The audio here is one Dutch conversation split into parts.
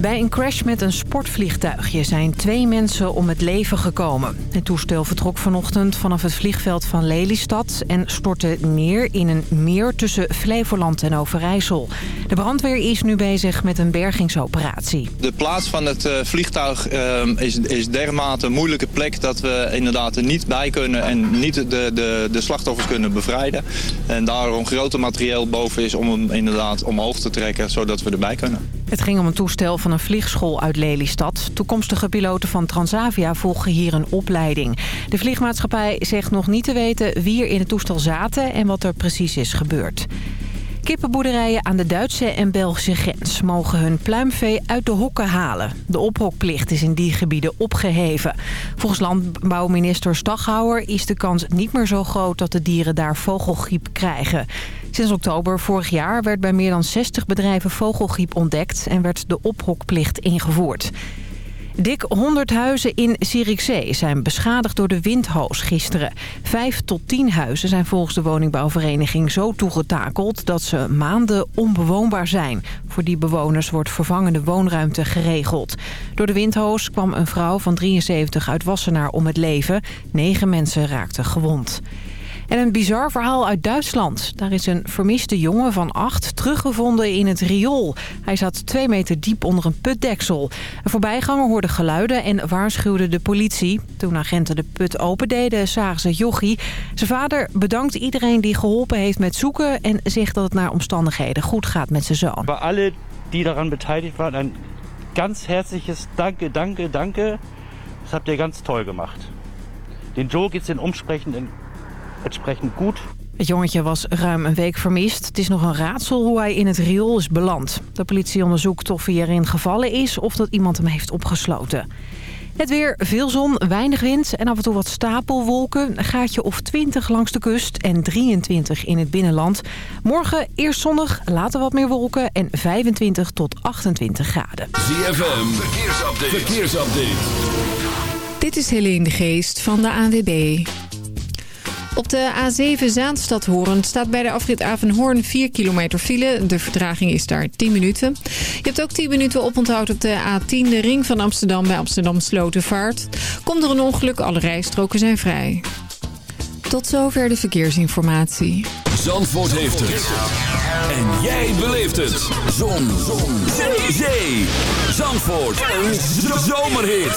Bij een crash met een sportvliegtuigje zijn twee mensen om het leven gekomen. Het toestel vertrok vanochtend vanaf het vliegveld van Lelystad... en stortte neer in een meer tussen Flevoland en Overijssel. De brandweer is nu bezig met een bergingsoperatie. De plaats van het eh, vliegtuig is, is dermate een moeilijke plek... dat we inderdaad er niet bij kunnen en niet de, de, de slachtoffers kunnen bevrijden. En daarom grote materieel boven is om hem inderdaad omhoog te trekken... zodat we erbij kunnen. Het ging om een toestel van een vliegschool uit Lelystad. Toekomstige piloten van Transavia volgen hier een opleiding. De vliegmaatschappij zegt nog niet te weten wie er in het toestel zaten en wat er precies is gebeurd. Kippenboerderijen aan de Duitse en Belgische grens mogen hun pluimvee uit de hokken halen. De ophokplicht is in die gebieden opgeheven. Volgens landbouwminister Staghouwer is de kans niet meer zo groot dat de dieren daar vogelgriep krijgen. Sinds oktober vorig jaar werd bij meer dan 60 bedrijven vogelgriep ontdekt en werd de ophokplicht ingevoerd. Dik 100 huizen in Zierikzee zijn beschadigd door de windhoos gisteren. Vijf tot tien huizen zijn volgens de woningbouwvereniging zo toegetakeld... dat ze maanden onbewoonbaar zijn. Voor die bewoners wordt vervangende woonruimte geregeld. Door de windhoos kwam een vrouw van 73 uit Wassenaar om het leven. Negen mensen raakten gewond. En een bizar verhaal uit Duitsland. Daar is een vermiste jongen van acht teruggevonden in het riool. Hij zat twee meter diep onder een putdeksel. Een voorbijganger hoorde geluiden en waarschuwde de politie. Toen agenten de put opendeden, zagen ze Jochie. Zijn vader bedankt iedereen die geholpen heeft met zoeken... en zegt dat het naar omstandigheden goed gaat met zijn zoon. Bij alle die daaraan beteiligt waren, een ganz herzliches danke, danke, danke. Dat habt ihr ganz toll gemacht. Den Joe geht's in omsprechend entsprechend goed. Het jongetje was ruim een week vermist. Het is nog een raadsel hoe hij in het riool is beland. De politie onderzoekt of hij erin gevallen is of dat iemand hem heeft opgesloten. Het weer, veel zon, weinig wind en af en toe wat stapelwolken. Een gaatje of 20 langs de kust en 23 in het binnenland. Morgen eerst zonnig, later wat meer wolken en 25 tot 28 graden. ZFM, verkeersupdate. verkeersupdate. Dit is Helene de Geest van de ANWB. Op de A7 Zaanstad-Horen staat bij de afrit Avenhoorn 4 kilometer file. De vertraging is daar 10 minuten. Je hebt ook 10 minuten oponthoud op de A10, de ring van Amsterdam bij Amsterdam Slotenvaart. Komt er een ongeluk, alle rijstroken zijn vrij. Tot zover de verkeersinformatie. Zandvoort heeft het. En jij beleeft het. Zon. Zon. Zee. Zandvoort. Een zomerhit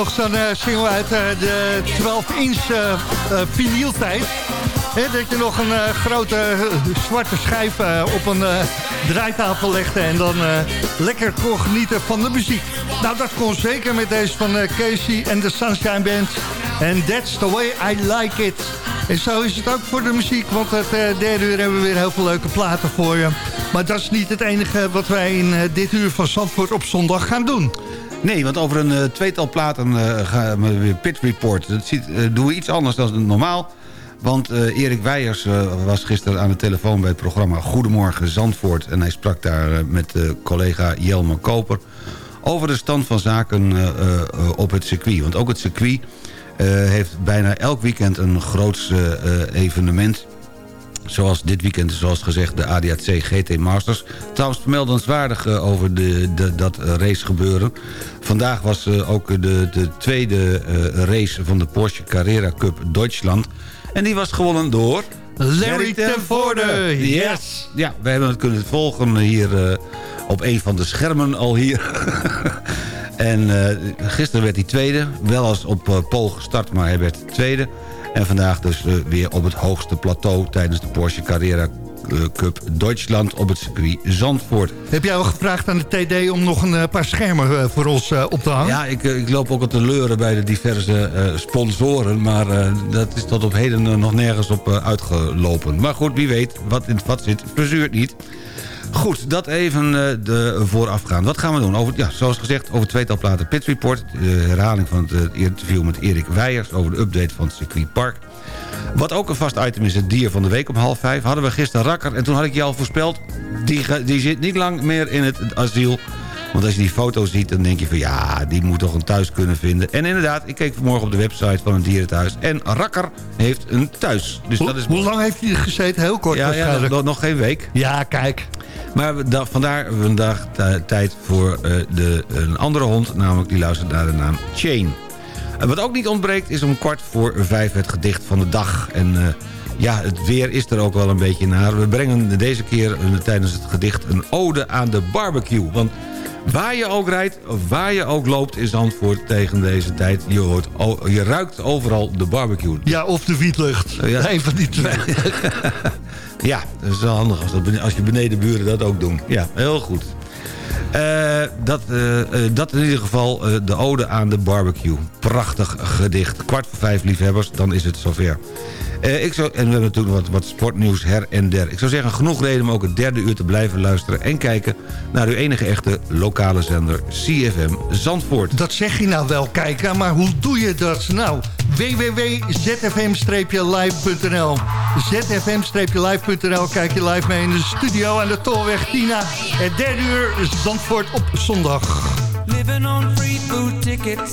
Nog zo'n uh, single uit uh, de 12-inch uh, vinyltijd. dat je nog een grote zwarte schijf op een draaitafel legde... en dan lekker kon genieten van de muziek. Nou, dat kon zeker met deze van Casey en de Sunshine Band. En that's the way I like it. En zo is het ook voor de muziek, want het derde uur hebben we weer heel veel leuke platen voor je. Maar dat is niet het enige wat wij in dit uur van Zandvoort op zondag gaan doen. Nee, want over een uh, tweetal platen uh, gaan we weer Pit Report. Dat ziet, uh, doen we iets anders dan normaal. Want Erik Weijers was gisteren aan de telefoon bij het programma Goedemorgen Zandvoort. En hij sprak daar met collega Jelmer Koper... over de stand van zaken op het circuit. Want ook het circuit heeft bijna elk weekend een groots evenement... Zoals dit weekend, zoals gezegd, de ADAC GT Masters. Trouwens, vermeldenswaardig uh, over de, de, dat race gebeuren. Vandaag was uh, ook de, de tweede race van de Porsche Carrera Cup Duitsland. En die was gewonnen door... Larry ten Voorde. Yes. Ja, we hebben het kunnen volgen hier op een van de schermen al hier. en gisteren werd hij tweede. Wel als op pol gestart, maar hij werd tweede. En vandaag dus uh, weer op het hoogste plateau... tijdens de Porsche Carrera eh, Cup Duitsland op het circuit Zandvoort. Heb jij al gevraagd aan de TD om nog een uh, paar schermen voor ons op te hangen? Ja, ik, ik loop ook al te leuren bij de diverse sponsoren... maar dat is tot op heden nog nergens op uitgelopen. Maar goed, wie weet, wat in het vat zit, verzuurt niet. Goed, dat even uh, de voorafgaan. Wat gaan we doen? Over, ja, zoals gezegd, over tweetal platen Pit Report. De herhaling van het uh, interview met Erik Weijers... over de update van het circuitpark. Wat ook een vast item is, het dier van de week om half vijf. Hadden we gisteren Rakker en toen had ik je al voorspeld... die, die zit niet lang meer in het asiel... Want als je die foto ziet, dan denk je van ja, die moet toch een thuis kunnen vinden. En inderdaad, ik keek vanmorgen op de website van een dierenthuis. En Rakker heeft een thuis. Dus dat is... Hoe lang heeft hij gezeten? Heel kort ja, ja nog, nog, geen week. Ja, kijk. Maar da, vandaar vandaag tijd voor uh, de, een andere hond. Namelijk die luistert naar de naam Chain. En wat ook niet ontbreekt is om kwart voor vijf het gedicht van de dag. En... Uh, ja, het weer is er ook wel een beetje naar. We brengen deze keer tijdens het gedicht een ode aan de barbecue. Want Waar je ook rijdt, waar je ook loopt in Zandvoort tegen deze tijd. Je, hoort, je ruikt overal de barbecue. Ja, of de wietlucht. Ja. Een van die twee. ja, dat is wel handig als, dat, als je benedenburen dat ook doen. Ja, heel goed. Uh, dat, uh, dat in ieder geval de ode aan de barbecue. Prachtig gedicht. Kwart voor vijf liefhebbers, dan is het zover. Uh, ik zou, en we hebben natuurlijk wat, wat sportnieuws her en der. Ik zou zeggen, genoeg reden om ook het derde uur te blijven luisteren... en kijken naar uw enige echte lokale zender CFM Zandvoort. Dat zeg je nou wel, kijken, maar hoe doe je dat nou? www.zfm-live.nl zfm-live.nl Kijk je live mee in de studio aan de Tolweg Tina. Het derde uur Zandvoort op zondag. Living on free food tickets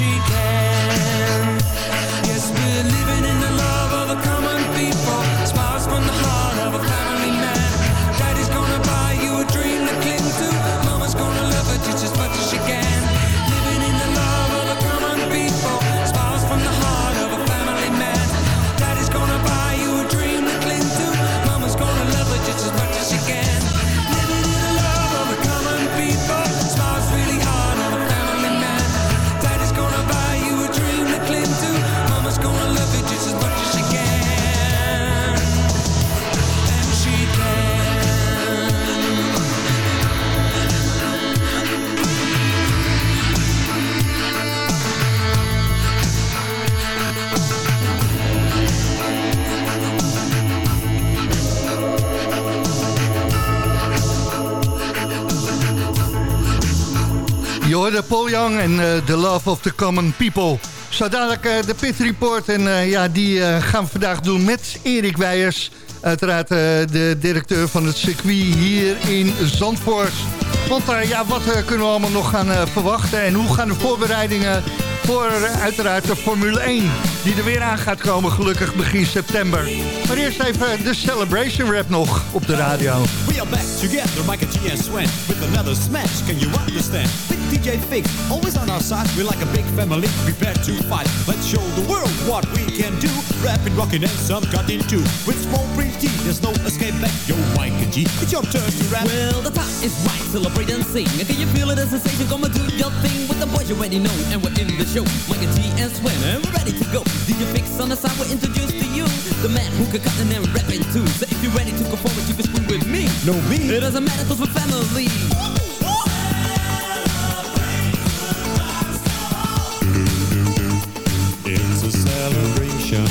And Paul Young en eh, The Love of the Common People. Zo dadelijk eh, de Pit Report. En eh, ja, die gaan we vandaag doen met Erik Weijers. Uiteraard de directeur van het circuit hier in Zandvoort. Want ja, wat kunnen we allemaal nog gaan verwachten? En hoe gaan de voorbereidingen voor uiteraard de Formule 1... die er weer aan gaat komen, gelukkig begin september. Maar eerst even de Celebration Rap nog op de radio. We are back together, Mike G and Swen, with another smash. Can you understand? DJ Fix, always on our side. We're like a big family, prepared to fight. Let's show the world what we can do. Rapping, rocking, and some cutting too. With small print G, there's no escape back. Yo, Mike and G, it's your turn to rap. Well, the time is right, celebrate and sing. And can you feel it, a sensation? Come and do your thing with the boys you already know. And we're in the show, Mike and G and Swen, and we're ready to go. DJ Fix on the side, we're introduced to you. The man who can cut and then rap it too. So if you're ready to go forward, you can scream with me. No, me. It doesn't matter, cause we're family. Celebration.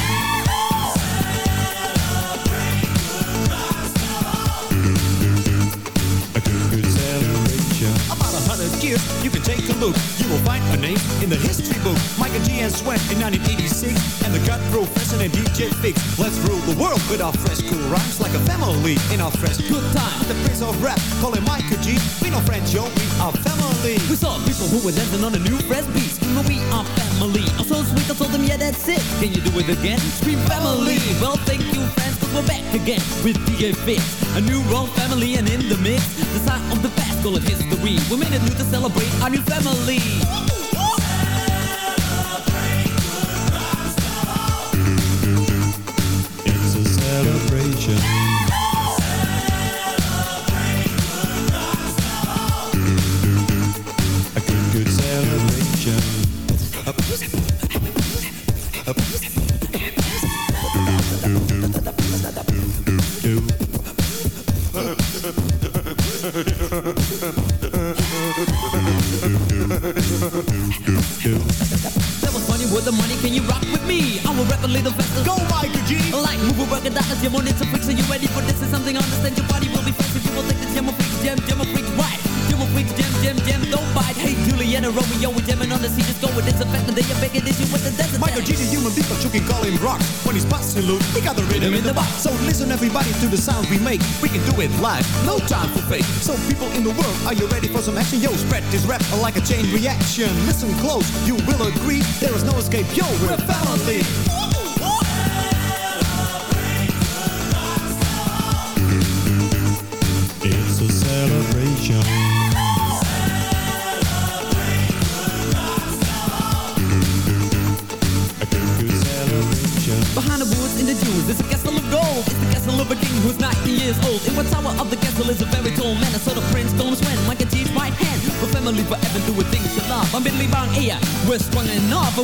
A good, good celebration. About a hundred years, you can take a look. You will find a name in the history book. Michael G. and Sweat in 1986. And the gut professor and DJ Fix. Let's rule the world with our fresh cool rhymes like a family in our fresh good time. The prince of rap, call him Michael G. We no friends, yo, we are family. We saw people who were dancing on a new fresh beat. Screaming, we are sweet, I told them, yeah, that's it. Can you do it again? Scream family. Well, thank you, friends, cause we're back again with DJ Fix. A new wrong family and in the mix. The sign of the past, call it history. We made it new to celebrate our new family. Celebrate It's a celebration. Your money to fix. Are you ready for this? Is something understand your body will be. If you will take the jam of freaks, jam, jam of freaks, right? Jam of freaks, jam, jam, jam, don't bite. Hey, Juliana, Romeo, we jamming on the scene. Just go with this effect, and they are begging this with the desert. Michael G, the human beat, but you can call him rock. When he's busting loose, he got the rhythm in the box. So listen everybody to the sound we make. We can do it live, no time for fake. So people in the world, are you ready for some action? Yo, spread this rap like a chain reaction. Listen close, you will agree. There is no escape, yo, we're family.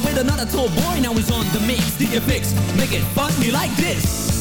With another tall boy, now he's on the mix. DJ Fix, make it funky like this.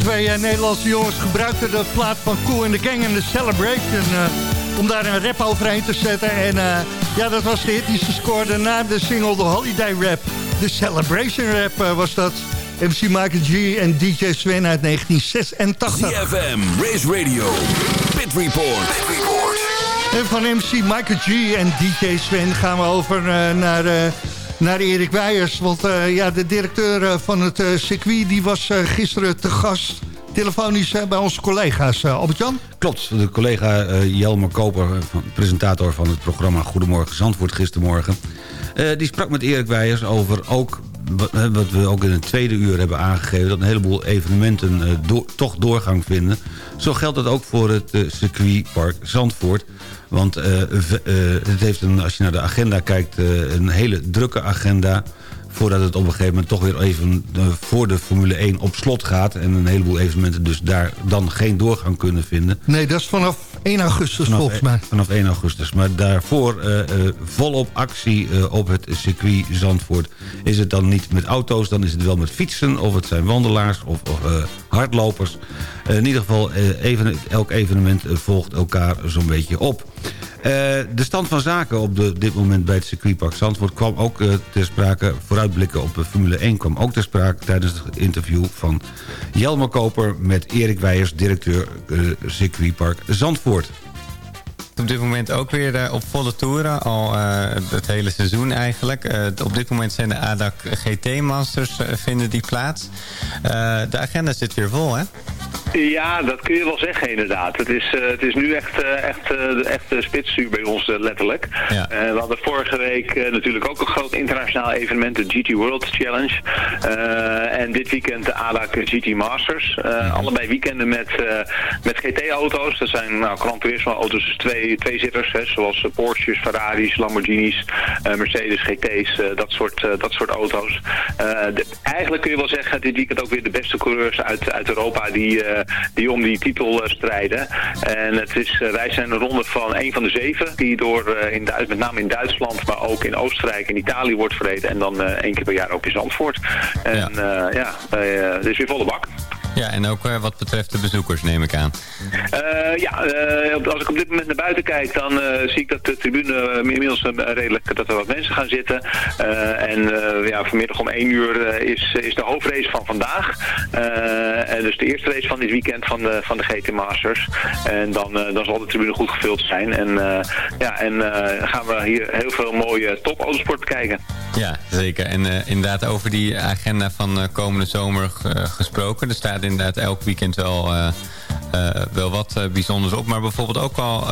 Twee eh, Nederlandse jongens gebruikten de plaat van Cool in the Gang en de Celebration... eh, om daar een rap overheen te zetten. En eh, ja, dat was de hit die ze scoorden na de single The Holiday Rap. De Celebration Rap was dat. MC Michael G en DJ Sven uit 1986. ZFM, Race Radio, Pit Report. Pit Report. En van MC Michael G en DJ Sven gaan we over naar, naar Erik Weijers. Want eh, ja, de directeur eh, van het eh, circuit die was gisteren te gast... telefonisch bij onze collega's. Albert-Jan? Klopt, de collega Jelmer Koper, presentator van het programma Goedemorgen Zandvoort gistermorgen... die sprak met Erik Weijers over ook wat we ook in het tweede uur hebben aangegeven... dat een heleboel evenementen toch doorgang vinden. Zo geldt dat ook voor het circuitpark Zandvoort. Want eh, eh, het heeft een, als je naar de agenda kijkt, eh, een hele drukke agenda voordat het op een gegeven moment toch weer even eh, voor de Formule 1 op slot gaat... en een heleboel evenementen dus daar dan geen doorgang kunnen vinden. Nee, dat is vanaf 1 augustus Vanaf, volgens mij. vanaf 1 augustus. Maar daarvoor eh, eh, volop actie op het circuit Zandvoort. Is het dan niet met auto's, dan is het wel met fietsen... of het zijn wandelaars of, of hardlopers. In ieder geval, even, elk evenement volgt elkaar zo'n beetje op. Eh, de stand van zaken op de, dit moment bij het circuitpark Zandvoort... kwam ook eh, ter sprake, vooruitblikken op de Formule 1... kwam ook ter sprake tijdens het interview van Jelmer Koper... met Erik Weijers, directeur eh, circuitpark Zandvoort. Op dit moment ook weer op volle toeren, al het hele seizoen eigenlijk. Op dit moment zijn de ADAC GT Masters, vinden die plaats. De agenda zit weer vol, hè? Ja, dat kun je wel zeggen inderdaad. Het is, eh, het is nu echt, eh, echt, eh, de echte spitsuur bij ons letterlijk. Ja. We hadden vorige week natuurlijk ook een groot internationaal evenement, de GT World Challenge. En dit weekend de ADAC GT Masters. Allebei weekenden met, met GT-auto's. Dat zijn nou, Gran Turismo auto's, dus twee, twee zitters, hè, zoals Porsches, Ferraris, Lamborghinis, Mercedes GT's, dat, soort, dat soort auto's. De- eigenlijk kun je wel zeggen, dit weekend ook weer de beste coureurs uit, uit Europa die, eh, die om die titel eh, strijden. En het is, eh, wij zijn een ronde van een van de zeven die door in Duits, met name in Duitsland, maar ook in Oostenrijk en Italië wordt verreden. En dan één keer per jaar ook in Zandvoort. En ja, ja het is weer volle bak. Ja, en ook eh, wat betreft de bezoekers neem ik aan. Eh, ja, eh, als ik op dit moment naar buiten kijk, dan zie ik dat de tribune inmiddels redelijk, dat er wat mensen gaan zitten. En ja, vanmiddag om 1 uur is, is de hoofdrace van vandaag. En dus de eerste race van dit weekend van de, van de GT Masters. En dan, dan zal de tribune goed gevuld zijn. En, ja, en gaan we hier heel veel mooie top autosport bekijken. Ja, zeker. En inderdaad over die agenda van komende zomer gesproken. Er staat inderdaad elk weekend wel, eh, eh, wel wat eh, bijzonders op. Maar bijvoorbeeld ook al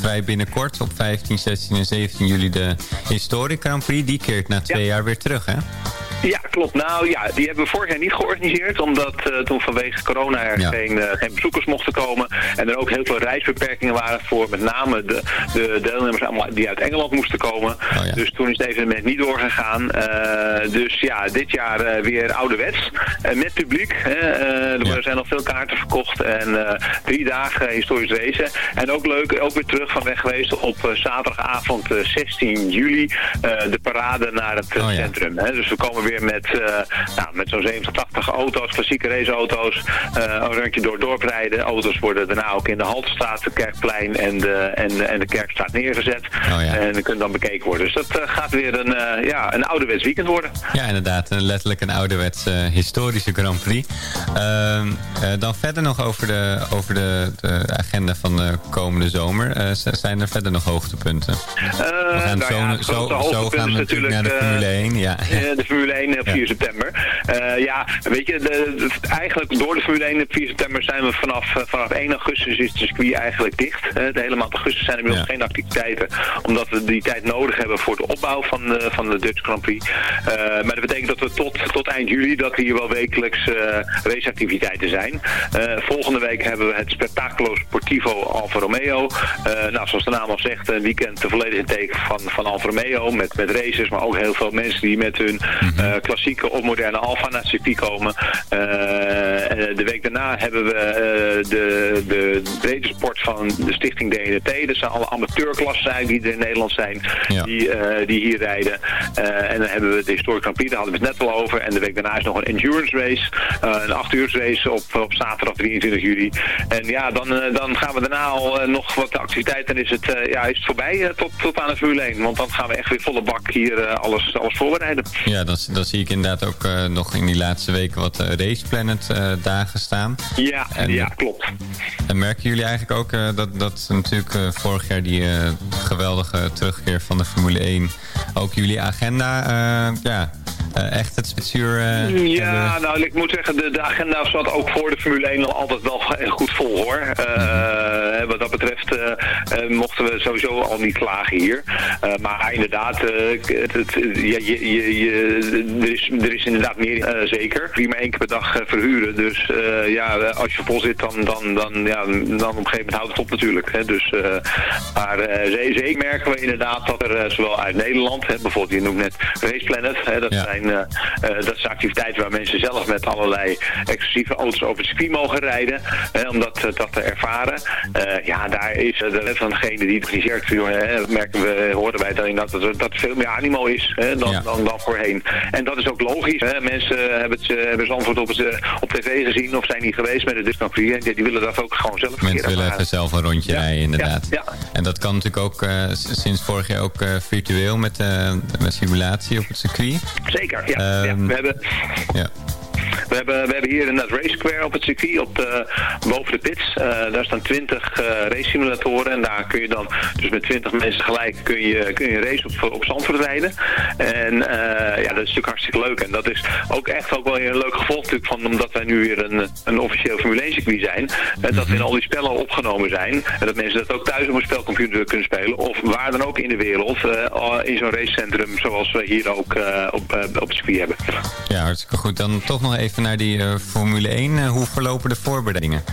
vrij binnenkort op 15, 16 en 17 juli de Historic Grand Prix. Die keert na twee jaar weer terug, hè? Ja, klopt. Nou ja, die hebben we vorig jaar niet georganiseerd. Omdat eh, toen vanwege corona er Ja. geen, eh, geen bezoekers mochten komen. En er ook heel veel reisbeperkingen waren voor met name de, de deelnemers die uit Engeland moesten komen. Oh ja. Dus toen is het evenement niet doorgegaan. Eh, dus ja, dit jaar weer ouderwets. Met publiek. Hè. Er Ja. zijn al veel kaarten verkocht. En drie dagen historisch racen. En ook leuk, ook weer terug van weg geweest op zaterdagavond eh, 16 juli. de parade naar het Oh centrum. Hè. Dus we komen weer met, eh, nou, met zo'n 70, 80 auto's, klassieke raceauto's. eh een rondje door dorp rijden. Auto's worden daarna ook in de Haltestraat, de Kerkplein en de, en, de- en de Kerkstraat neergezet. Oh ja. En kunnen dan bekeken worden. Dus dat eh, gaat weer een, ja, een ouderwets weekend worden. Ja, inderdaad. Letterlijk een ouderwets historische Grand Prix. Ehm, eh, dan verder nog over de, over de, de agenda van de komende zomer. Z- zijn er verder nog hoogtepunten? we gaan nou zo, ja, zo, zo gaan we natuurlijk naar de Formule eh, 1. Ja. De Formule 1 op Ja. 4 september. Eh, ja, weet je, de, eigenlijk door de Formule 1 op 4 september zijn we vanaf, eh, vanaf 1 augustus is het circuit eigenlijk dicht. De hele maand augustus zijn er bij ons geen activiteiten, omdat we die tijd nodig hebben voor de opbouw van de, van de Dutch Grand Prix. Eh, maar dat betekent dat we tot, tot eind juli, dat er hier wel wekelijks raceactiviteiten zijn. Volgende week hebben we het Spectaculo Sportivo Alfa Romeo. Nou, zoals de naam al zegt, een weekend volledig in teken van, van Alfa Romeo met, met races, maar ook heel veel mensen die met hun klassieke klassieke of moderne Alfa naar het circuit komen. Eh, en de week daarna hebben we eh, de, de brede sport van de stichting DNT. Dat zijn alle amateurklassen eigenlijk die er in Nederland zijn, die, eh, die hier rijden. Eh, en dan hebben we de Historic Grand Prix, daar hadden we het net al over. En de week daarna is nog een endurance race, eh, een 8 uur race op, op zaterdag 23 juli. En ja, dan, eh, dan gaan we daarna al eh, nog wat activiteiten en is het, eh, ja, is het voorbij eh, tot, tot aan de Formule 1. Want dan gaan we echt weer volle bak hier eh, alles, alles voorbereiden. Ja, dan, dan zie ik inderdaad ook eh, nog in die laatste weken wat eh, Race Planet eh, dagen staan. Ja, En- ja klopt. En merken jullie eigenlijk ook dat, dat natuurlijk vorig jaar die geweldige terugkeer van de Formule 1... ook jullie agenda ja, echt het spitsuur eh, Ja, nou ik moet zeggen, de, de agenda zat ook voor de Formule 1 al altijd wel goed vol hoor. Eh, Wat dat betreft eh, eh, mochten we sowieso al niet klagen hier. Eh, maar inderdaad, eh, het, het, ja, je, je, je, er, is, er is inderdaad meer eh, zeker. Maar één keer per dag eh, verhuren. Dus eh, ja, als je vol zit, dan, dan, dan, ja, dan op een gegeven moment houdt het op natuurlijk. Hè. Dus, eh, maar eh, ze- zeker merken we inderdaad dat er eh, zowel uit Nederland, hè, bijvoorbeeld je noemt net Race Planet, hè, dat, zijn, eh, eh, dat zijn activiteiten waar mensen zelf met allerlei exclusieve auto's over het circuit mogen rijden, om dat, eh, dat te ervaren. Ja, daar is de van degene die het organiseert, jongen, hè, merken we, horen wij dan dat, dat, dat veel meer animo is hè, dan, dan, dan voorheen. En dat is ook logisch. Hè. Mensen hebben het, hebben zijn antwoord op, het, op tv gezien of zijn niet geweest met de Discount die, willen dat ook gewoon zelf een Mensen willen even zelf een rondje rijden, inderdaad. ja. En dat kan natuurlijk ook sinds vorig jaar ook virtueel met, met simulatie op het circuit. Zeker, ja. ja. Ehm, We hebben... Ja. We hebben, we hebben hier in het Race Square op het circuit, op de, boven de pits. Eh, daar staan 20 eh race simulatoren en daar kun je dan, dus met 20 mensen gelijk, kun je, kun je een race op, op Zandvoort rijden. En eh, ja, dat is natuurlijk hartstikke leuk. En dat is ook echt ook wel een leuk gevolg natuurlijk van, omdat wij nu weer een, een officieel Formule 1 circuit zijn. En dat we in al die spellen opgenomen zijn. En dat mensen dat ook thuis op een spelcomputer kunnen spelen. Of waar dan ook in de wereld, in zo'n racecentrum zoals we hier ook op, op het circuit hebben. ja, hartstikke goed. Dan toch nog even naar die eh, Formule 1. Eh, hoe verlopen de voorbereidingen?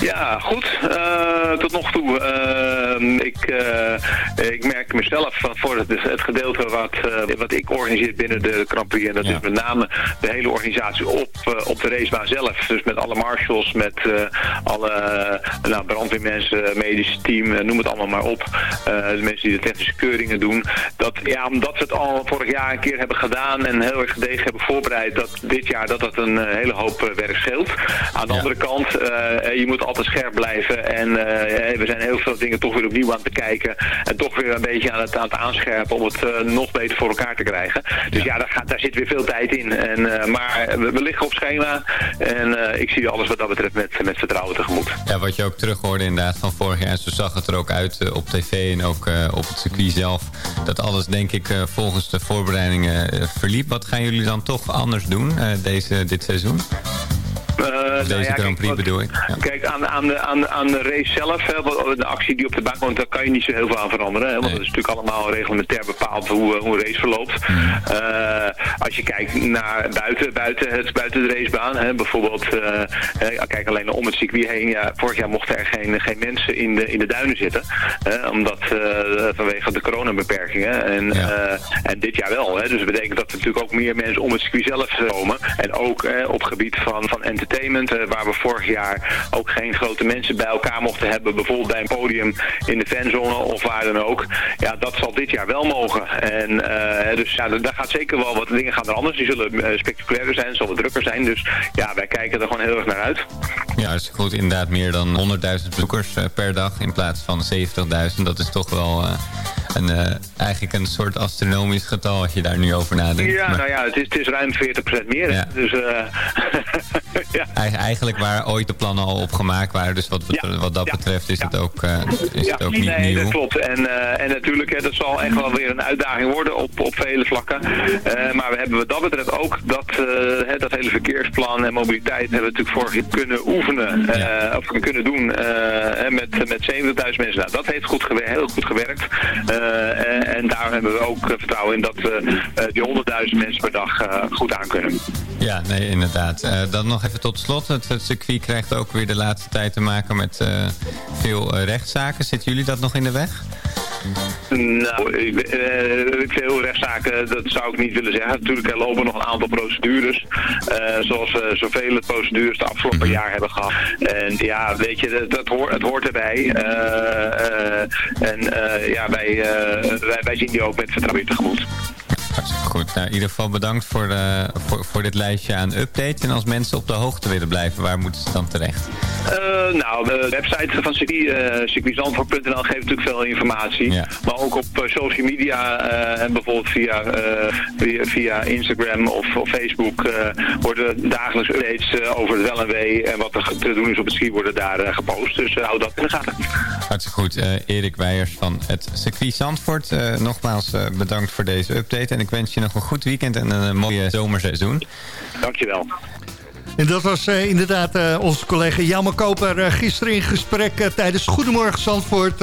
Ja, goed. Eh, tot nog toe. ik, ik merk mezelf van voor het, het gedeelte wat, wat ik organiseer binnen de Grand Prix. En dat is met name de hele organisatie op, op de racebaan zelf. Dus met alle marshals, met alle nou, brandweermensen, medisch team, noem het allemaal maar op. De mensen die de technische keuringen doen. Dat, ja, omdat we het al vorig jaar een keer hebben gedaan en heel erg gedegen hebben voorbereid, dat dit jaar dat dat een eh, hele hoop eh, werk scheelt. Aan de andere kant, eh, je moet altijd scherp blijven en we zijn heel veel dingen toch weer opnieuw aan het bekijken en toch weer een beetje aan het, aan het aanscherpen om het nog beter voor elkaar te krijgen. Dus ja, daar, gaat, daar zit weer veel tijd in. En, maar we, we liggen op schema en ik zie alles wat dat betreft met, met vertrouwen tegemoet. Ja, wat je ook terug hoorde inderdaad van vorig jaar. En zo zag het er ook uit op tv en ook op het circuit zelf. Dat alles denk ik volgens de voorbereidingen verliep. Wat gaan jullie dan toch anders doen deze, dit seizoen? Eh, nou deze ja, Grand kijk, Prix wat- bedoel ik. Ja. Kijk, aan, aan, de, aan, aan de race zelf, hè, de actie die op de baan komt, daar kan je niet zo heel veel aan veranderen. Hè, want het is natuurlijk allemaal reglementair bepaald hoe, eh, hoe een race verloopt. Mhm. Eh, als je kijkt naar buiten, buiten, het, buiten de racebaan, hè, bijvoorbeeld, kijk alleen om het circuit heen. Ja, vorig jaar mochten er geen, geen mensen in de, in de duinen zitten. Hè, omdat vanwege de coronabeperkingen. En, en dit jaar wel. Hè, dus dat betekent dat er natuurlijk ook meer mensen om het circuit zelf komen. En ook op gebied van, van entertainment, eh, waar we vorig jaar ook geen grote mensen bij elkaar mochten hebben. Bijvoorbeeld bij een podium in de fanzone of waar dan ook. Ja, dat zal dit jaar wel mogen. En eh, dus ja, daar gaat zeker wel wat dingen gaan er anders. Die zullen eh, spectaculairder zijn, zullen drukker zijn. Dus ja, wij kijken er gewoon heel erg naar uit. Ja, dat is goed. Inderdaad meer dan 100.000 bezoekers per dag in plaats van 70.000. Dat is toch wel een, eh, eigenlijk een soort astronomisch getal als je daar nu over nadenkt. Ja, Maar nou ja, het is, het is ruim 40% meer. Ja. Dus eh, ja. eigenlijk waar ooit de plannen al op gemaakt waren. Dus wat, wat dat betreft is het ook, eh, is het ook niet nee, nieuw. dat klopt. En, en natuurlijk, hè, dat zal echt wel weer een uitdaging worden op, op vele vlakken. Maar we hebben wat dat betreft ook dat, dat hele verkeersplan en mobiliteit hebben we natuurlijk vorig jaar kunnen oefenen. of kunnen doen met, met 70.000 mensen. Nou, dat heeft goed heel goed gewerkt. Eh, en, daar hebben we ook eh, vertrouwen in dat we eh, die 100.000 mensen per dag goed aan kunnen. Ja, nee, inderdaad. Dan nog even tot slot. Het, het circuit krijgt ook weer de laatste tijd te maken met veel rechtszaken. Zitten jullie dat nog in de weg? Nou, ik, veel rechtszaken, dat zou ik niet willen zeggen. Natuurlijk, er lopen nog een aantal procedures. zoals we zoveel procedures de afgelopen jaar hebben gehad. En ja, weet je, dat, dat hoort, het hoort erbij. En ja, wij, wij, wij zien die ook met vertrouwen tegemoet. Hartstikke goed. Nou, in ieder geval bedankt voor, eh, voor, voor dit lijstje aan updates. En als mensen op de hoogte willen blijven, waar moeten ze dan terecht? Eh, nou, de website van circuit, eh, circuitzandvoort.nl geeft natuurlijk veel informatie. Maar ook op social media en bijvoorbeeld via, via, via Instagram of, of Facebook worden dagelijks updates over het wel en wee en wat er te doen is op het ski worden daar gepost. Dus hou dat in de gaten. Hartstikke goed. Erik Weijers van het circuit Zandvoort. nogmaals bedankt voor deze update. En ik wens je nog een goed weekend en een, mooie zomerseizoen. Dankjewel. En dat was eh, inderdaad eh, onze collega Jammer Koper eh, gisteren in gesprek tijdens Goedemorgen Zandvoort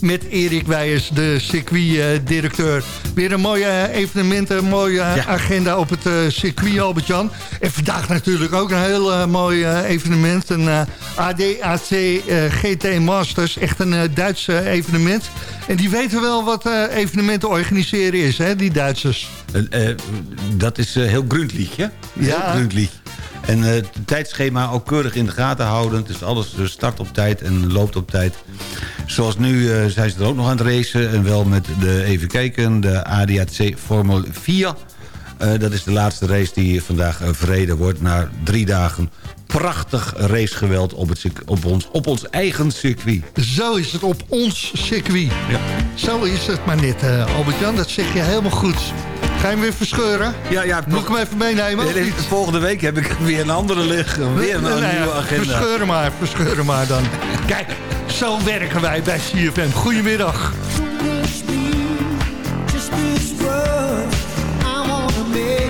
met Erik Weijers, de circuitdirecteur. Weer een mooie evenement, een mooie agenda op het circuit, Albert-Jan. En vandaag natuurlijk ook een heel mooi evenement, een ADAC GT Masters, echt een Duits eh, evenement. En die weten wel wat evenementen organiseren is, hè, die Duitsers. Dat is heel? Heel Ja. gründlich. En eh, het tijdschema ook keurig in de gaten houden. Dus alles eh, start op tijd en loopt op tijd. Zoals nu eh, zijn ze er ook nog aan het racen. En wel met de, even kijken, de ADAC Formule 4. Eh, dat is de laatste race die vandaag eh, verreden wordt. Na drie dagen prachtig racegeweld op, het, op, ons, op ons eigen circuit. Zo is het op ons circuit. Zo is het maar net, Albert-Jan. Dat zeg je helemaal goed. Ga je hem weer verscheuren? Ja, ja. Moet ik hem even meenemen? Nee? Volgende week heb ik weer een andere liggen. Weer een Nou nieuwe agenda. Verscheuren maar, verscheuren maar dan. Kijk, zo werken wij bij CFM. Goedemiddag. Just. I wanna make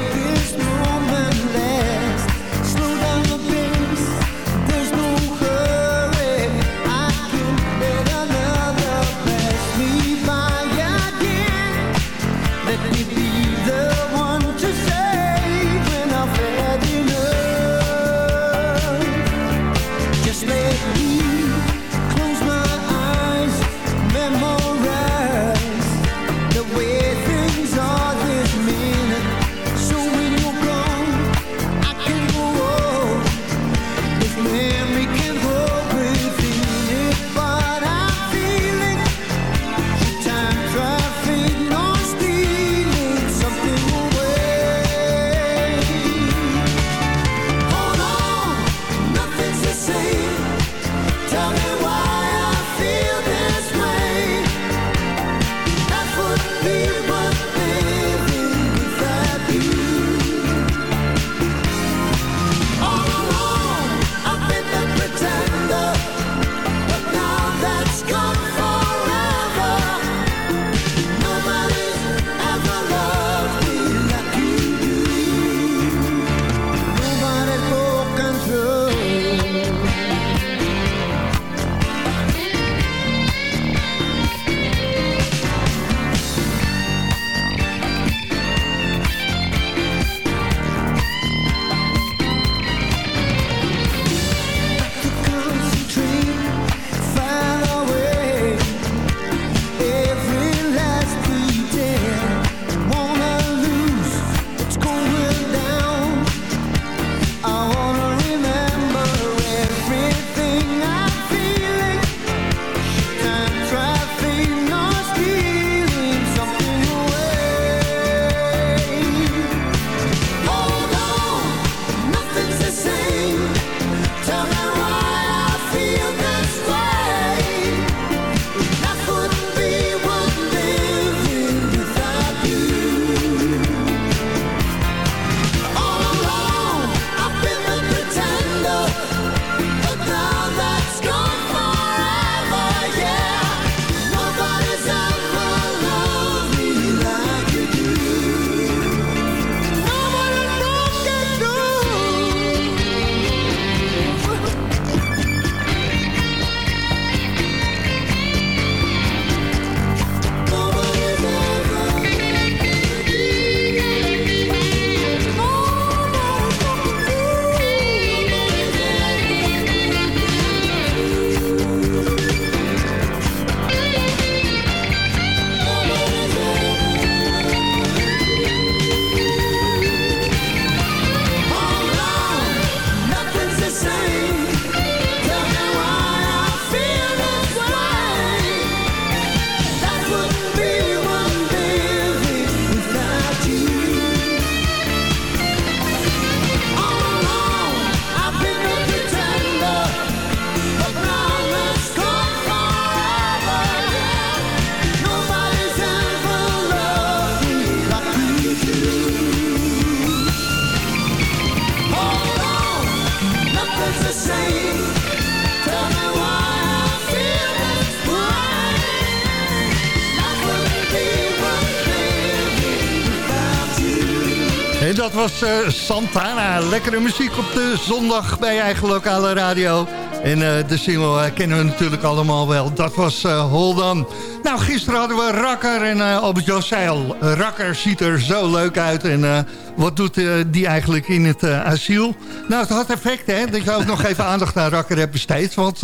Santana. Lekkere muziek op de zondag bij je eigen lokale radio. En eh, de single eh, kennen we natuurlijk allemaal wel. Dat was Hold On. Nou, gisteren hadden we Rakker en Albert Jos zei al... Rakker ziet er zo leuk uit en wat doet die eigenlijk in het asiel? Nou, het had effect hè, dat je ook nog even aandacht aan Rakker hebt besteed. Want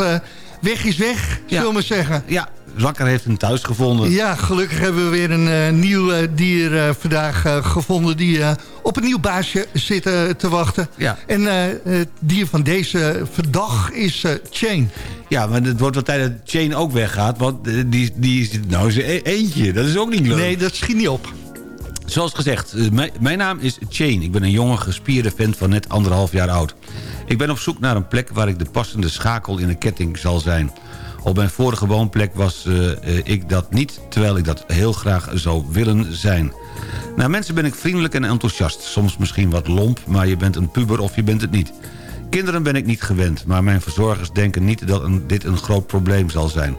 weg is weg, zullen we zeggen. Ja, Rakker heeft een thuis gevonden. Ja, gelukkig hebben we weer een uh, nieuw uh, dier uh, vandaag gevonden... die op een nieuw baasje zit te wachten. Ja. En het dier van deze verdag is Chain. Ja, maar het wordt wel tijd dat Chain ook weggaat... want die, die zit nou eens e eentje. Dat is ook niet leuk. Nee, dat schiet niet op. Zoals gezegd, mijn, mijn naam is Chain. Ik ben een jonge, gespierde vent van net anderhalf jaar oud. Ik ben op zoek naar een plek waar ik de passende schakel in de ketting zal zijn... Op mijn vorige woonplek was uh, ik dat niet, terwijl ik dat heel graag zou willen zijn. Naar mensen ben ik vriendelijk en enthousiast. Soms misschien wat lomp, maar je bent een puber of je bent het niet. Kinderen ben ik niet gewend, maar mijn verzorgers denken niet dat dit een groot probleem zal zijn.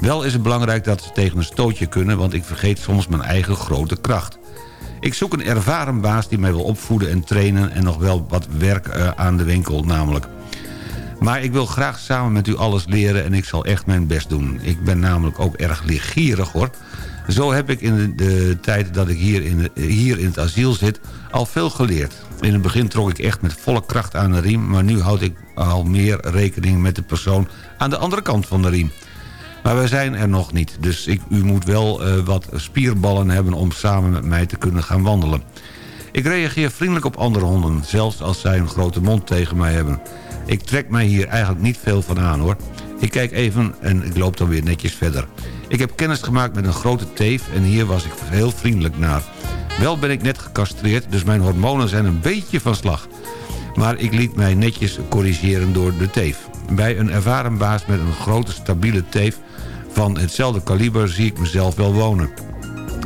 Wel is het belangrijk dat ze tegen een stootje kunnen, want ik vergeet soms mijn eigen grote kracht. Ik zoek een ervaren baas die mij wil opvoeden en trainen... en nog wel wat werk uh, aan de winkel namelijk. Maar ik wil graag samen met u alles leren en ik zal echt mijn best doen. Ik ben namelijk ook erg lichtgierig hoor. Zo heb ik in de, tijd dat ik hier in, hier in het asiel zit al veel geleerd. In het begin trok ik echt met volle kracht aan de riem... maar nu houd ik al meer rekening met de persoon aan de andere kant van de riem. Maar wij zijn er nog niet, dus ik, u moet wel uh, wat spierballen hebben... om samen met mij te kunnen gaan wandelen. Ik reageer vriendelijk op andere honden, zelfs als zij een grote mond tegen mij hebben. Ik trek mij hier eigenlijk niet veel van aan hoor. Ik kijk even en ik loop dan weer netjes verder. Ik heb kennis gemaakt met een grote teef en hier was ik heel vriendelijk naar. Wel ben ik net gecastreerd, dus mijn hormonen zijn een beetje van slag. Maar ik liet mij netjes corrigeren door de teef. Bij een ervaren baas met een grote stabiele teef van hetzelfde kaliber zie ik mezelf wel wonen.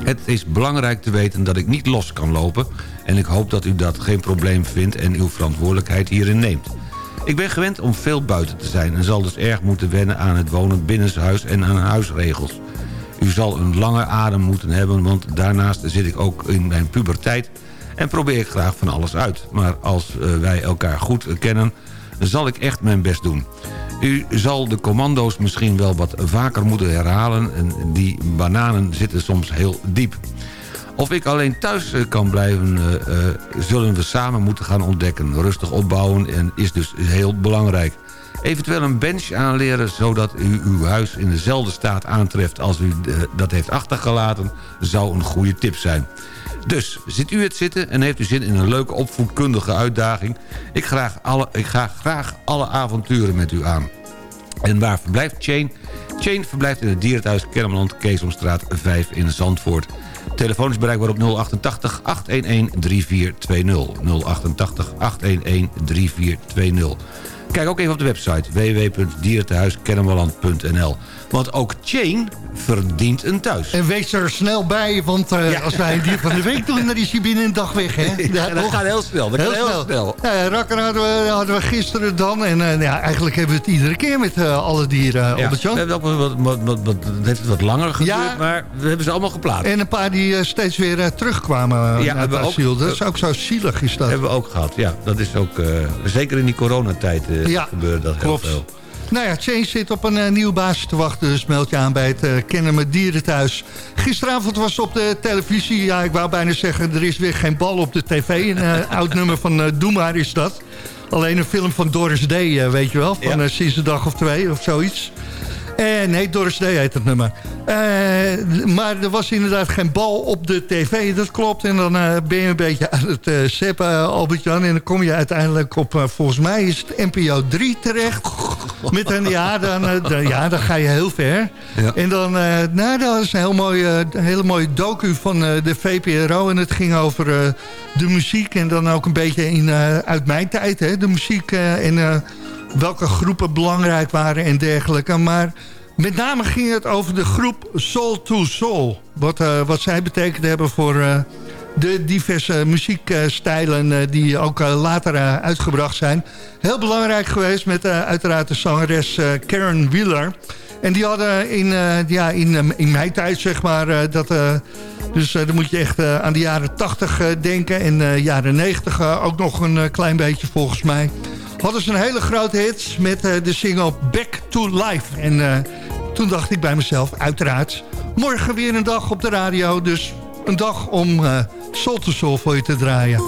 Het is belangrijk te weten dat ik niet los kan lopen... en ik hoop dat u dat geen probleem vindt en uw verantwoordelijkheid hierin neemt. Ik ben gewend om veel buiten te zijn... en zal dus erg moeten wennen aan het wonen binnenshuis en aan huisregels. U zal een lange adem moeten hebben... want daarnaast zit ik ook in mijn puberteit... en probeer ik graag van alles uit. Maar als uh, wij elkaar goed kennen... zal ik echt mijn best doen. U zal de commando's misschien wel wat vaker moeten herhalen... en die bananen zitten soms heel diep. Of ik alleen thuis eh, kan blijven, uh, uh, zullen we samen moeten gaan ontdekken. Rustig opbouwen en is dus heel belangrijk. Eventueel een bench aanleren zodat u uw huis in dezelfde staat aantreft als u dat heeft achtergelaten, zou een goede tip zijn. Dus, zit u het zitten en heeft u zin in een leuke opvoedkundige uitdaging? Ik, graag alle, ik ga graag alle avonturen met u aan. En waar verblijft Chain? Chain verblijft in het dierenthuis Kermeland, Keesomstraat 5 in Zandvoort. Telefoon is bereikbaar op 088 811 3420. 088 811 3420. Kijk ook even op de website www.dierentehuiskennemerland.nl. Want ook Chain verdient een thuis. En wees er snel bij, want uh, ja. als wij een dier van de week doen... dan is hij binnen een dag weg, hè? Ja, dat gaat heel snel. Dat heel, heel snel. snel. Ja, Rakker hadden we, hadden we gisteren dan. En uh, ja, eigenlijk hebben we het iedere keer met uh, alle dieren, ja. Hebben ook wat, wat, wat, wat, heeft het wat langer geduurd, ja. maar we hebben ze allemaal geplaatst. En een paar die steeds weer terugkwamen ja, naar het asiel. Ook, dat is ook zo zielig, is dat. Hebben we ook gehad, ja. Dat is ook, zeker in die coronatijd ja, gebeurt dat heel veel. Nou ja, Change zit op een uh, nieuwe basis te wachten. Dus meld je aan bij het uh, Kennen met Dierenthuis. Gisteravond was op de televisie. Ja, ik wou bijna zeggen, er is weer geen bal op de tv. Een uh, oud nummer van Doe maar is dat. Alleen een film van Doris Day, weet je wel. Van ja. sinds een dag of twee of zoiets. Eh, nee, Doris Day heet het nummer. Eh, maar er was inderdaad geen bal op de tv, dat klopt. En dan uh, ben je een beetje aan het uh, seppen, Albert-Jan. En dan kom je uiteindelijk op, volgens mij is het NPO 3 terecht. Met een, ja, dan, dan, ja, dan ga je heel ver. Ja. En dan, nou, dat is een heel mooie, hele mooie docu van de VPRO. En het ging over de muziek en dan ook een beetje in, uit mijn tijd, hè, de muziek en welke groepen belangrijk waren en dergelijke. Maar met name ging het over de groep Soul to Soul. Wat, eh, wat zij betekend hebben voor eh, de diverse muziekstijlen eh, die ook later uitgebracht zijn. Heel belangrijk geweest met uiteraard de zangeres Karen Wheeler. En die hadden in, ja, in, in mijn tijd, zeg maar, dat... Dus dan moet je echt aan de jaren 80 denken en jaren 90 ook nog een klein beetje volgens mij. Hadden ze een hele grote hit met eh, de single Back to Life. En eh, toen dacht ik bij mezelf, uiteraard, morgen weer een dag op de radio. Dus een dag om uh, Soul to Soul voor je te draaien.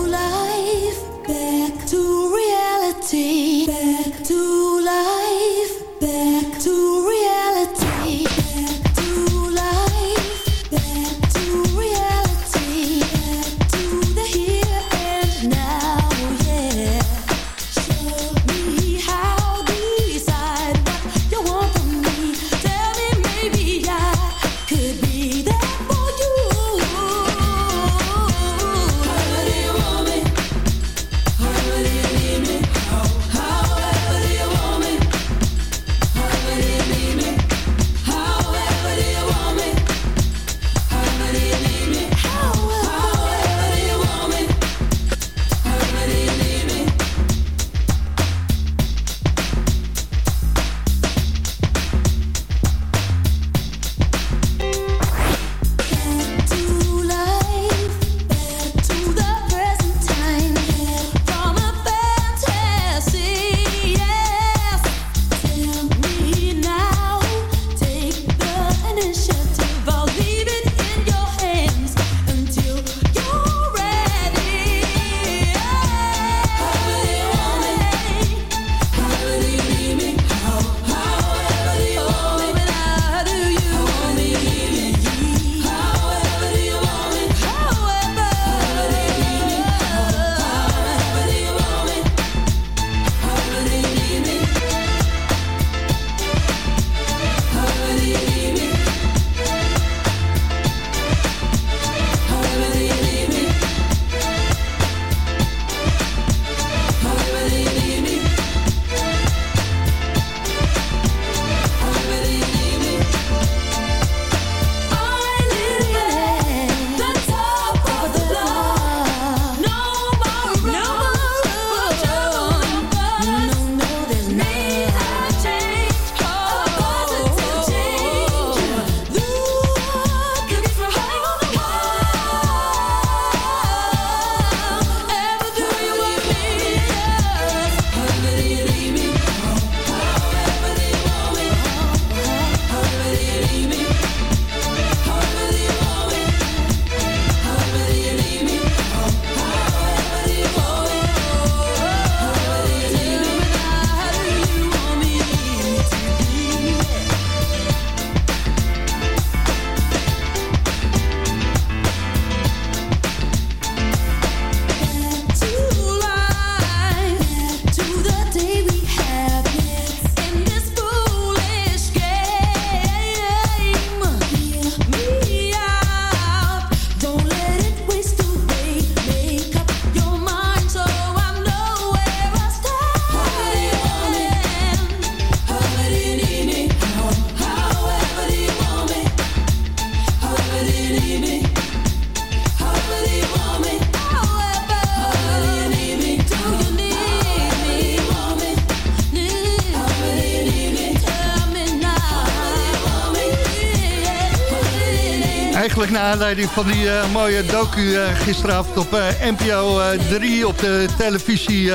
eigenlijk naar aanleiding van die eh, mooie docu eh, gisteravond op eh, NPO 3 op de televisie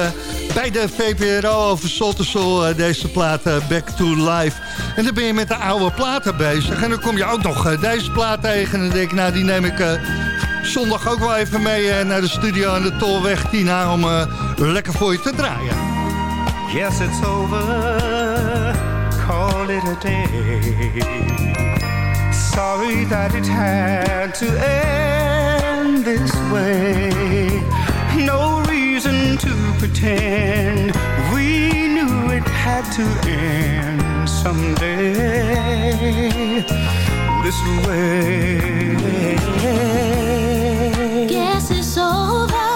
bij de VPRO over Soltensol deze platen Back to Life. En dan ben je met de oude platen bezig en dan kom je ook nog deze plaat tegen en dan denk ik, nou die neem ik zondag ook wel even mee naar de studio aan de Tolweg Tina om lekker voor je te draaien. Yes, it's over. Call it a day. sorry that it had to end this way. No reason to pretend. We knew it had to end someday. This way. Guess it's over.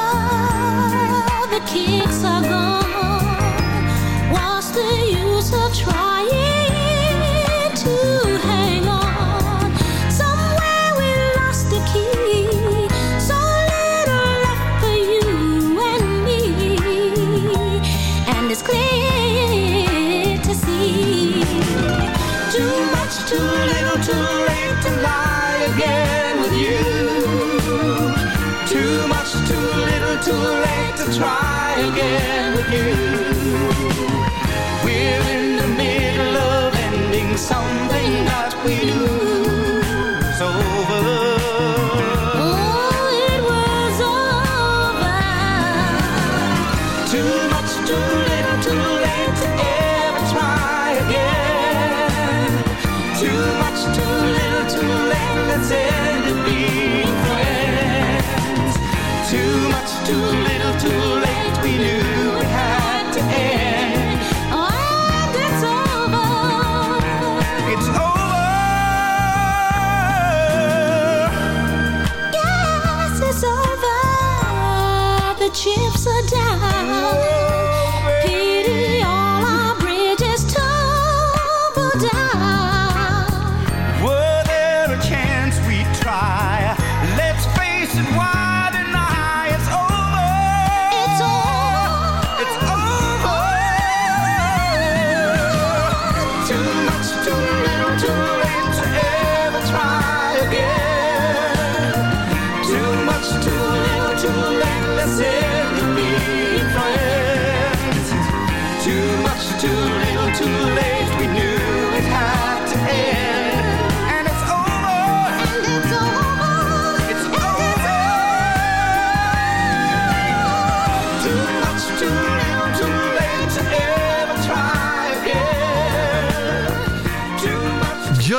The kicks are gone. Late. Let's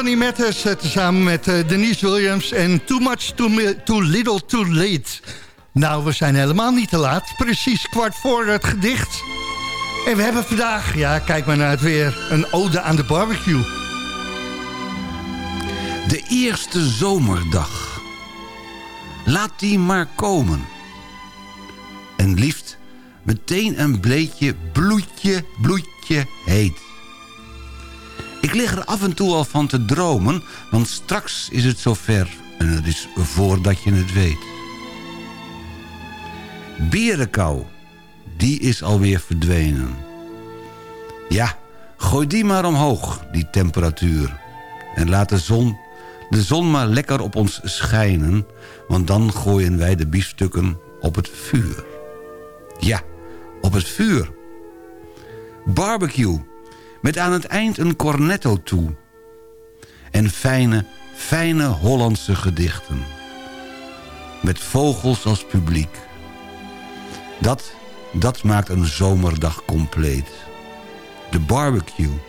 Johnny Mathis eh, met eh, Denise Williams en Too Much, Too, too Little, Too Late. Nou, we zijn helemaal niet te laat. Precies kwart voor het gedicht. En we hebben vandaag, ja, kijk maar naar het weer, een ode aan de barbecue. De eerste zomerdag. Laat die maar komen. En liefst meteen een bleetje bloedje, bloedje heet. Ik lig er af en toe al van te dromen, want straks is het zover. En het is voordat je het weet. Berenkou, die is alweer verdwenen. Ja, gooi die maar omhoog, die temperatuur. En laat de zon, de zon maar lekker op ons schijnen... want dan gooien wij de biefstukken op het vuur. Ja, op het vuur. Barbecue, met aan het eind een cornetto toe. En fijne, fijne Hollandse gedichten. Met vogels als publiek. Dat, dat maakt een zomerdag compleet. De barbecue.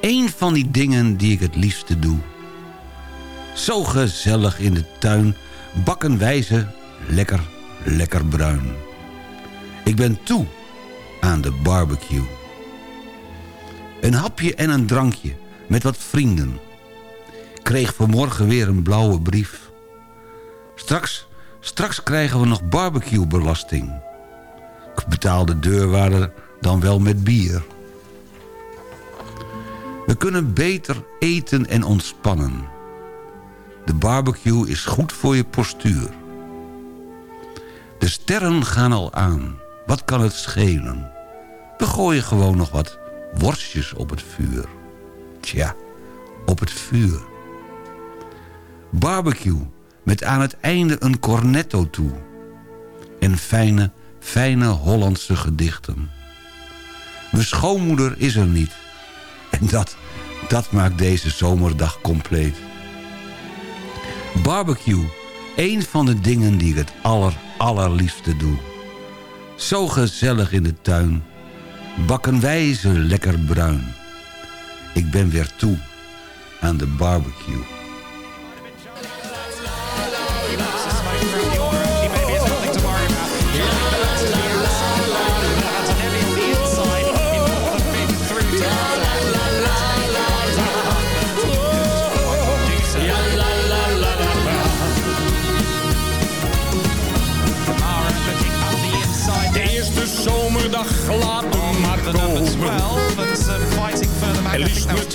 Eén van die dingen die ik het liefste doe. Zo gezellig in de tuin bakken wij ze lekker, lekker bruin. Ik ben toe aan de barbecue. Een hapje en een drankje met wat vrienden. Kreeg vanmorgen weer een blauwe brief. Straks, straks krijgen we nog barbecuebelasting. Ik betaal de deurwaarder dan wel met bier. We kunnen beter eten en ontspannen. De barbecue is goed voor je postuur. De sterren gaan al aan. Wat kan het schelen? We gooien gewoon nog wat worstjes op het vuur. Tja, op het vuur. Barbecue met aan het einde een cornetto toe. En fijne, fijne Hollandse gedichten. Mijn schoonmoeder is er niet. En dat, dat maakt deze zomerdag compleet. Barbecue, een van de dingen die ik het aller, allerliefste doe. Zo gezellig in de tuin, bakken wij ze lekker bruin. Ik ben weer toe aan de barbecue.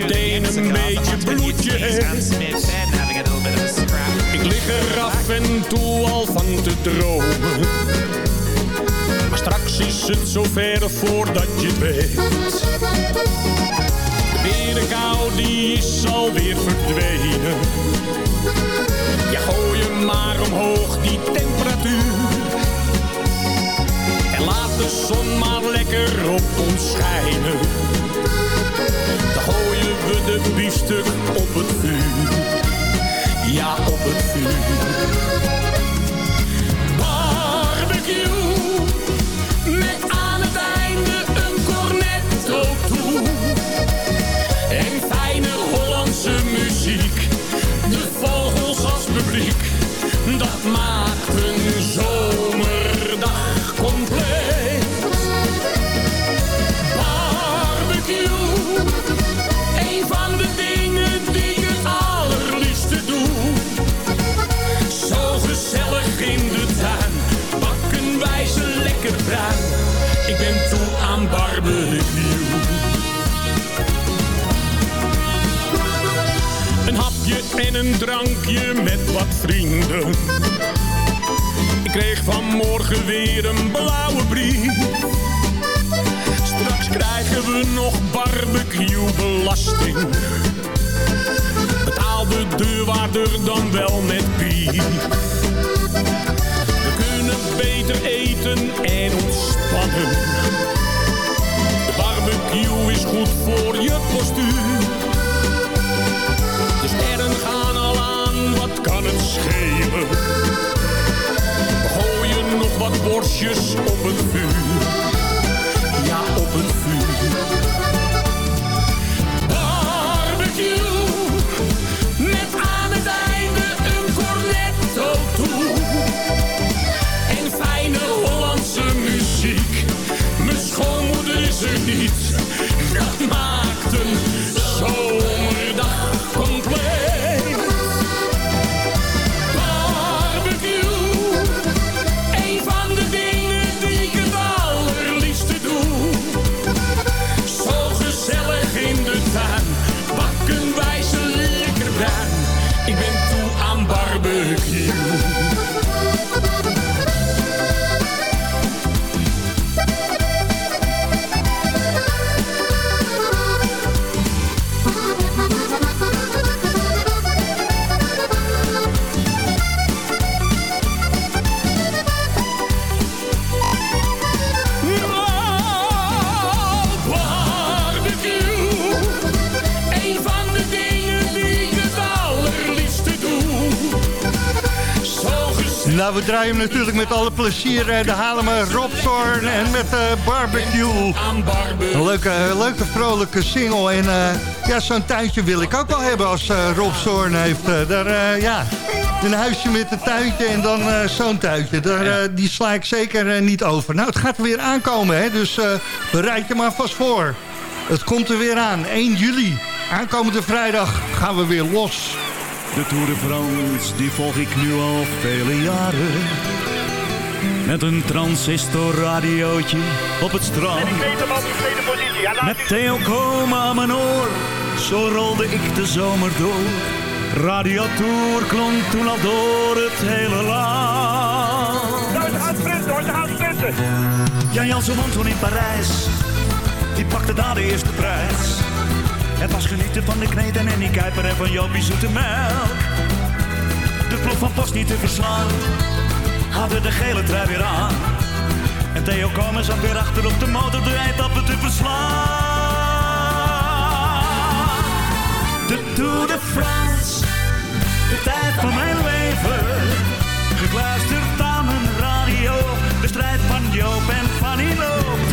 Meteen een beetje bloedje. Ik lig er af en toe al van te dromen. Maar straks is het zover voordat je het weet. De berenkou die is alweer verdwenen. Ja, gooi hem maar omhoog, die temperatuur. zon maar lekker op ons schijnen. Dan gooien we de biefstuk op het vuur. Ja, op het vuur. Barbecue. Een hapje en een drankje met wat vrienden. Ik kreeg vanmorgen weer een blauwe brief. Straks krijgen we nog barbecue-belasting. Betaal de deurwaarder dan wel met bier. We kunnen beter eten en ontspannen. Barbecue is goed voor je postuur. De sterren gaan al aan, wat kan het schelen? We gooien nog wat borstjes op het vuur. Nou, we draaien hem natuurlijk met alle plezier. eh, De Haarlemmer Rob Zorn en met eh, Barbecue. Een leuke, eh, leuke vrolijke single. En ja, zo'n tuintje wil ik ook wel hebben als eh, Rob Zorn heeft. daar, ja, een huisje met een tuintje en dan zo'n tuintje. Daar, die sla ik zeker niet over. Nou, het gaat er weer aankomen, hè, dus bereid je maar vast voor. Het komt er weer aan, 1 juli. Aankomende vrijdag gaan we weer los. De Tour de France, die volg ik nu al vele jaren. Met een transistorradiootje op het strand. Met Theo Koma aan mijn oor, zo rolde ik de zomer door. Radio Tour klonk toen al door het hele land. Nou, ze gaan sprinten hoor, ze gaan sprinten. Jan Jansen won toen in Parijs, die pakte daar de eerste prijs. Het was genieten van de kneten en die kuiper en van Jopie zoete melk. De ploeg van Post niet te verslaan, hadden de gele trui weer aan. En Theo Komen zat weer achter op de motor de eindappen te verslaan. De Tour de France, de tijd van mijn leven. Gekluisterd aan mijn radio, de strijd van Joop en Fanny Loop.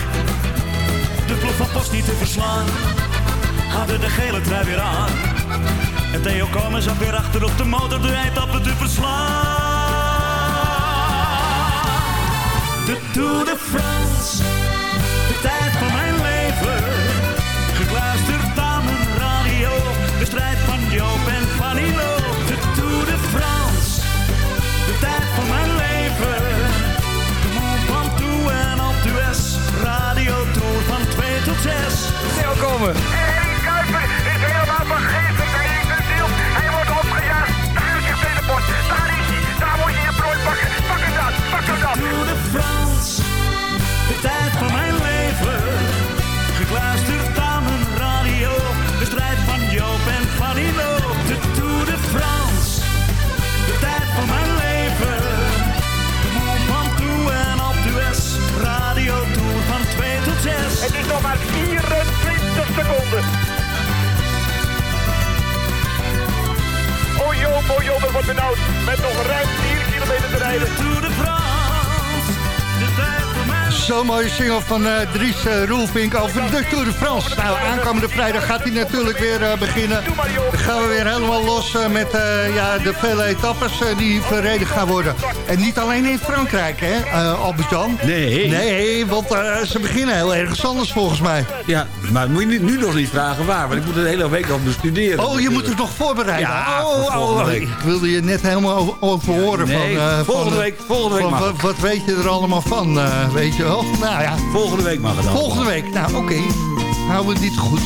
De ploeg van Post niet te verslaan, hadden de gele trui weer aan. En Theo Komen zat weer achter op de motor de eindappen te verslaan. Tour de France, de tijd van mijn komen. Joop, het wordt benauwd. Met nog ruim 4 kilometer te rijden. Tour de France, de tijd van mijn Zo'n mooie single van eh, Dries uh, Roelvink over de Tour de France. Nou, aankomende vrijdag gaat hij natuurlijk weer eh, beginnen. Dan gaan we weer helemaal los met eh, ja, de vele etappes die verreden gaan worden. En niet alleen in Frankrijk, hè, uh, Albert-Jan? Nee. Nee, want eh, ze beginnen heel ergens anders volgens mij. Ja, maar moet je nu, nu nog niet vragen waar, want ik moet het de hele week nog bestuderen. Oh, je moet het nog voorbereiden. Ja, oh, voor oh, oh, week. ik wilde je net helemaal over, over horen. Nee, van, eh, volgende van, week- volgende week van, mag wat, weet je er allemaal van, eh, weet je wel? Nou ja. Volgende week mag het al. Volgende week, nou oké. Houden we dit goed.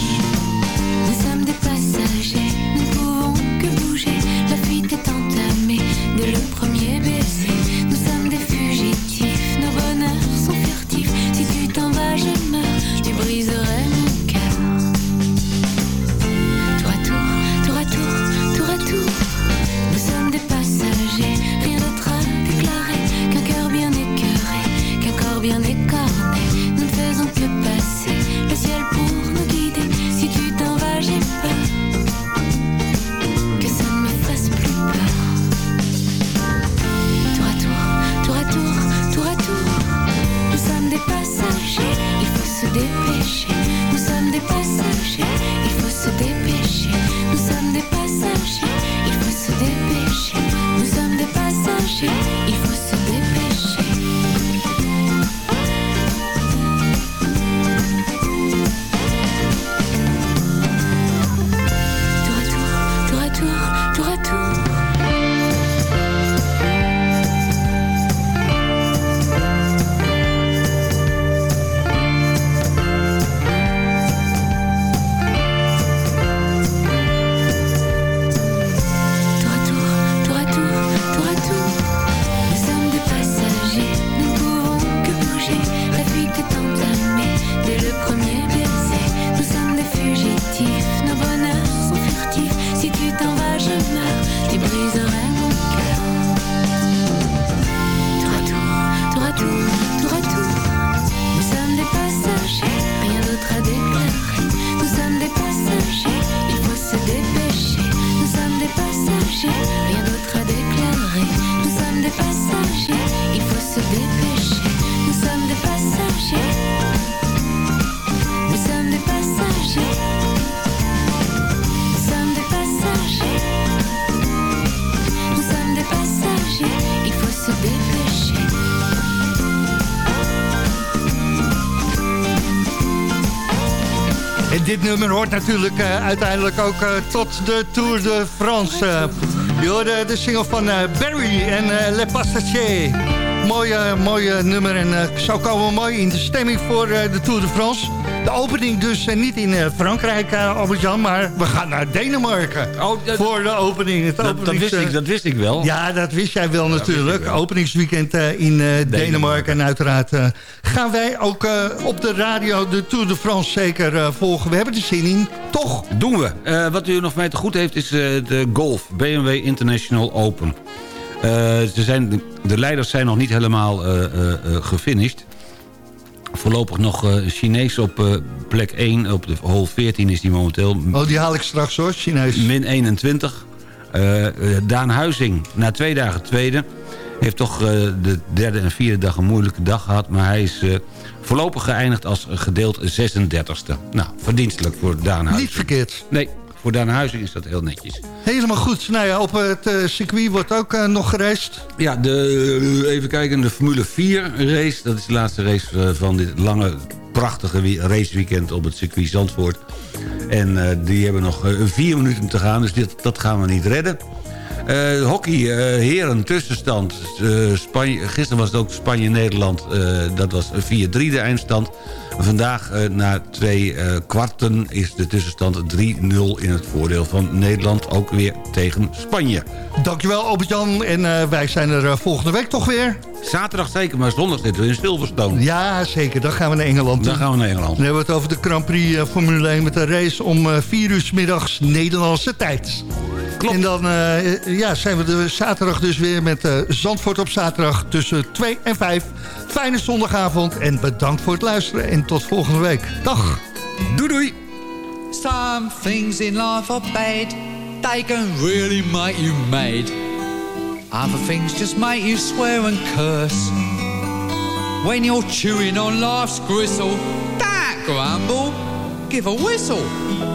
Nummer hoort natuurlijk eh, uiteindelijk ook eh, tot de Tour de France. eh. je hoorde de single van Barry en Le Passager. Mooie, mooie nummer en eh, zo komen mooi in de stemming voor de Tour de France. De opening dus eh, niet in eh, Frankrijk, eh, Albert-Jan, maar we gaan naar Denemarken. voor de opening. Het Dat, wist ik, dat wist ik wel. ja, dat wist jij wel natuurlijk. Openingsweekend eh, in eh, Denemarken. En uiteraard eh, gaan wij ook eh, op de radio de Tour de France zeker eh, volgen. We hebben er zin in, toch? Doen we. Eh, wat u nog mij te goed heeft is eh, de Golf. BMW International Open. Eh, ze zijn, de, de leiders zijn nog niet helemaal eh, eh, eh, gefinished. Voorlopig nog eh Chinees op eh, plek 1. Op de hole 14 is die momenteel. Oh, die haal ik straks hoor, Chinees. Min 21. Eh, Daan Huizing, na twee dagen tweede... heeft toch de derde en vierde dag een moeilijke dag gehad... maar hij is voorlopig geëindigd als gedeeld 36e. Nou, verdienstelijk voor Daan Huizing. Niet verkeerd. Nee, voor Daan Huizing is dat heel netjes. Helemaal goed. Nou ja, op het eh, circuit wordt ook eh, nog geraced. Ja, de, even kijken, de Formule 4 race. Dat is de laatste race eh, van dit lange, prachtige raceweekend op het circuit Zandvoort. En eh, die hebben nog eh, vier minuten te gaan, dus dit, dat gaan we niet redden. Eh, hockey, eh, heren, tussenstand. Eh, Spanje, gisteren was het ook Spanje-Nederland. dat was 4-3 de eindstand. Vandaag, na twee kwarten, is de tussenstand 3-0 in het voordeel van Nederland. Ook weer tegen Spanje. Dankjewel Albert-Jan. En wij zijn er volgende week toch weer. Zaterdag zeker, maar zondag zitten we in Silverstone. Ja, zeker. Dan gaan we naar Engeland. Dan gaan we naar Engeland. Dan hebben we het over de Grand Prix Formule 1 met een race om eh 4 uur 's middags Nederlandse tijd. Klopt. En dan eh, ja, zijn we de zaterdag dus weer met eh, Zandvoort op zaterdag tussen 2 en 5. Fijne zondagavond en bedankt voor het luisteren. En tot volgende week. Dag. Doei doei. Some things in life are bad. They can really make you mad. Other things just make you swear and curse. When you're chewing on life's gristle, don't grumble, give a whistle.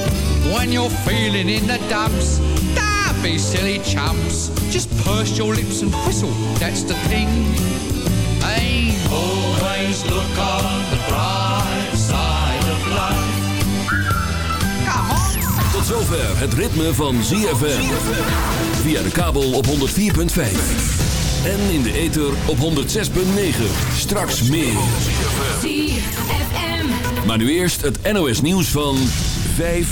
When you're feeling in the dumps, don't be silly chumps. Just purse your lips and whistle, that's the thing. Hey, always look on the bright side of life. Come on. Tot zover het ritme van ZFM. Via de kabel op 104.5. En in de ether op 106.9. Straks meer. Maar nu eerst het NOS nieuws van 5